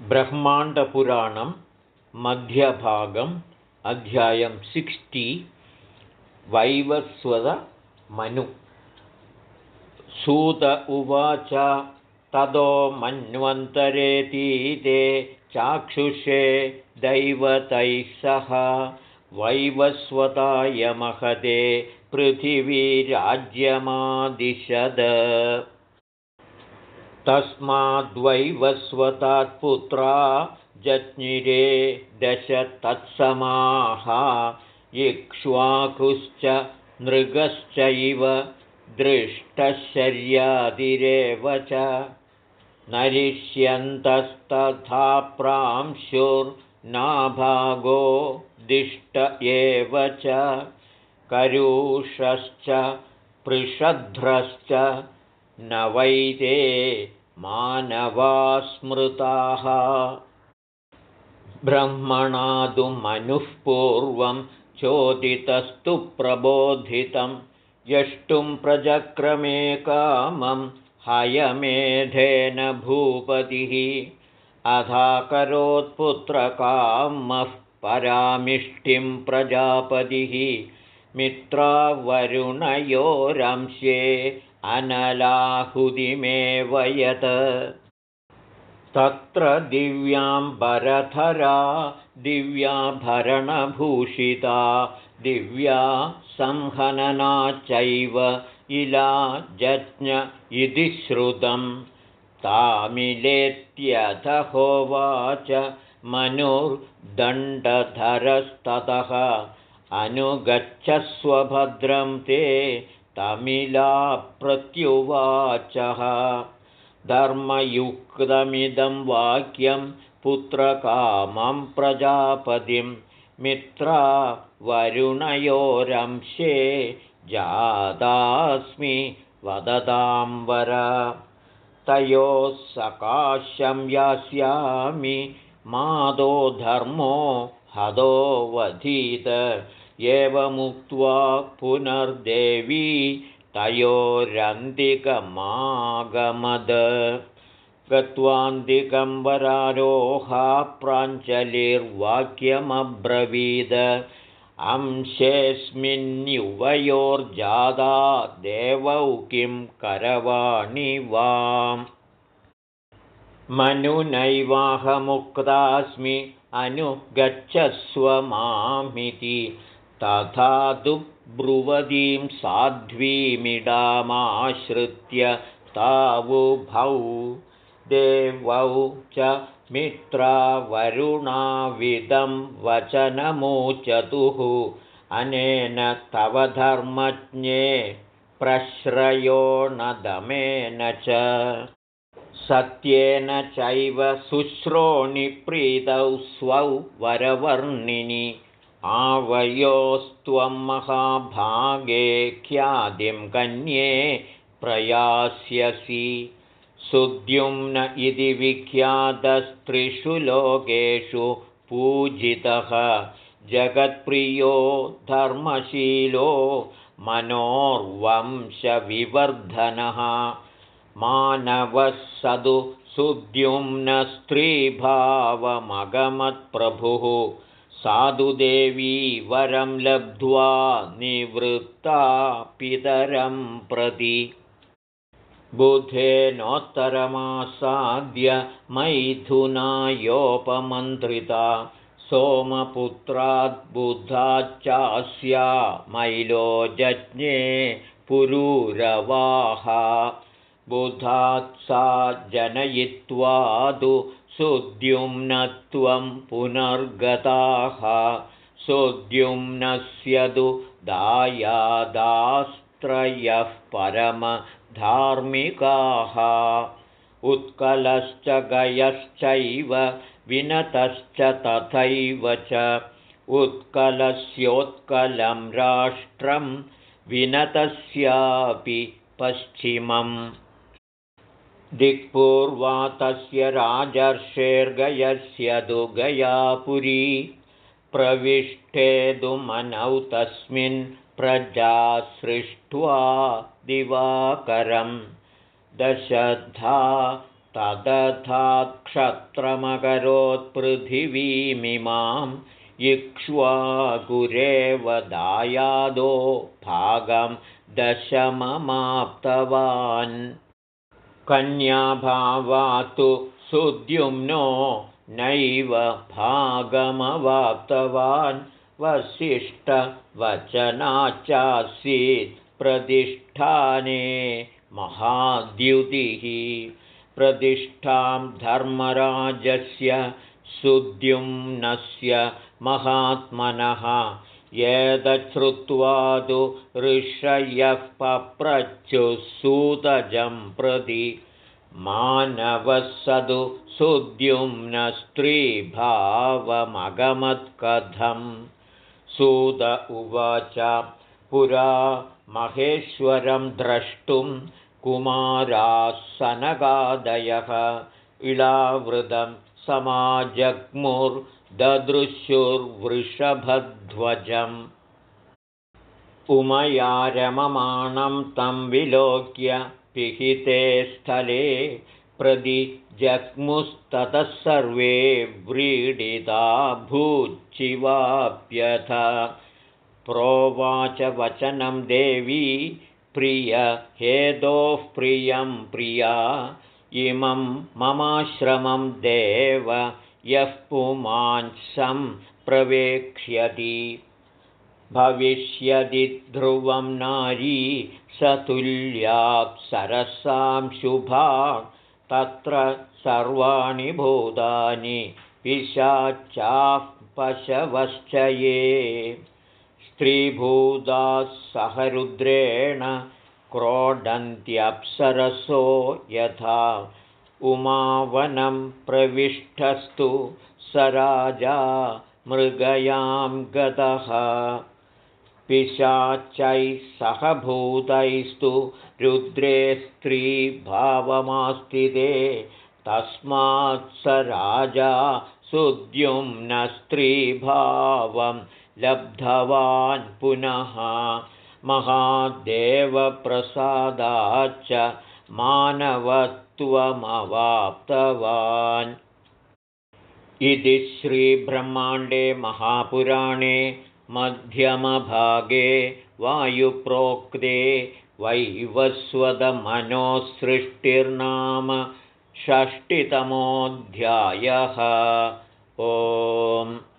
ब्रह्माण्डपुराणं मध्यभागम् अध्यायं सिक्स्टि वैवस्वतमनु सूत उवाच ततो मन्वन्तरेतीते चाक्षुषे दैवतैः सह। वैवस्वताय महते पृथिवीराज्यमादिशद तस्माद्वैवस्वतात्पुत्रा जज्ञिरे दश तत्समाः इक्ष्वाकुश्च नृगश्चैव दृष्टशर्यादिरेव च नरिष्यन्तस्तथा प्रांशुर्नाभागो दिष्ट एव च करुषश्च पृषध्रश्च न वैते मानवा स्मृताः ब्रह्मणादुमनुः पूर्वं चोदितस्तु प्रबोधितं यष्टुं प्रजक्रमे कामं हयमेधेन भूपतिः। अधाकरोत्पुत्रकामः परामिष्टिं प्रजापतिः। मित्रावरुणयोरंशे अनलाहुतिमेव यत् तत्र दिव्याम्बरधरा दिव्याभरणभूषिता दिव्या संहनना चैव इला जज्ञ इति श्रुतं तामिलेत्यथहोवाच मनुर्दण्डधरस्ततः। अनुगच्छस्वभद्रं ते तमिला प्रत्युवाचः धर्मयुक्तमिदं वाक्यं पुत्रकामं प्रजापतिं मित्रा वरुणयोरंशे जातास्मि वदतां वर। तयोः सकाशं यास्यामि मादो धर्मो हदोवधीत एवमुक्त्वा पुनर्देवी तयोरन्तिकमागमद। वरारोहा प्राञ्जलिर्वाक्यमब्रवीद। अंशेऽस्मिन्युवयोर्जादा देवौ किं करवाणि वाम्। मनुनैवाहमुक्तास्मि अनुगच्छस्व मामिति तथा तु ब्रुवतीं साध्वीमिडामाश्रित्य तावुभौ देवौ च मित्रावरुणाविदं वचनमोचतुः। अनेन तव धर्मज्ञे प्रश्रयो न दमेन च। सत्येन चैव शुश्रोणिप्रीतौ स्वौ वरवर्णिनि आवयोस्त्वं महाभागे ख्यातिं कन्ये प्रयास्यसि। सुद्युम्न इति विख्यातस्त्रिषु लोकेषु पूजितः। जगत्प्रियो धर्मशीलो मनोर्वंशविवर्धनः। मानवः सदु सुद्युम्नस्त्रीभावमगमत्प्रभुः साधुदेवी वरं लब्ध्वा निवृत्ता पितरं प्रति। बुधेनोत्तरमासाद्य मैथुनायोपमन्त्रिता सोमपुत्राद्बुधाच्चास्या मैलो जज्ञे पुरूरवाः बुधात् सा जनयित्वादु सुद्युम्नत्वं पुनर्गताः सुद्युम्नस्य तु दायादास्त्रयः परमधार्मिकाः। उत्कलश्च गयश्चैव विनतश्च तथैव च। उत्कलस्योत्कलं राष्ट्रं विनतस्यापि पश्चिमम् दिक्पूर्वा तस्य राजर्षेर्गयस्य तु गयापुरी प्रविष्टेदुमनौ तस्मिन् प्रजा सृष्ट्वा दिवाकरं दशधा तदथाक्षत्रमकरोत्पृथिवीमिमां इक्ष्वाकुरेव दायादो भागं दशममाप्तवान् कन्याभावातु सुद्युम्नो नैव भागमवाप्तवान् वसिष्ठवचनाच्चासीत् प्रतिष्ठाने महाद्युतिः। प्रतिष्ठां धर्मराजस्य सुद्युम्नस्य महात्मनः एतच्छ्रुत्वा तु ऋषयः पप्रच्युः प्रति मानवः स तु सुद्युम्नस्त्रीभावमगमत्कथम् सूत उवाच पुरा महेश्वरं द्रष्टुं कुमारासनगादयः इलावृतं समाजग्मुर्ददृश्युर्वृषभध्वजम् उमयारममाणं तं विलोक्य पिहिते स्थले प्रदि जग्मुस्ततः सर्वे व्रीडिता भूचिवाप्यथ प्रोवाच वचनं देवी प्रिय हेदोः प्रियं प्रिया इमं ममाश्रमं देव यः पुमांसं प्रवेक्ष्यति। भविष्यदि ध्रुवं नारी सतुल्याप्सरसां शुभा तत्र सर्वाणि भूतानि पिशाचाः पशवश्च ये। स्त्रीभूताः सहरुद्रेण क्रोडन्त्यप्सरसो यथा उमावनं प्रविष्टस्तु स राजा मृगयां गतः। पिशाचैः सहभूतैस्तु रुद्रे स्त्रीभावमास्तिते तस्मात् स राजा सुद्युम्नस्त्रीभावं लब्धवान् पुनः। महादेवप्रसादाच्च मानवत्वमवाप्तवान्। इति श्रीब्रह्माण्डे महापुराणे मध्यमभागे वायुप्रोक्ते वैवस्वतमनोसृष्टिर्नाम षष्टितमोऽध्यायः। ओम्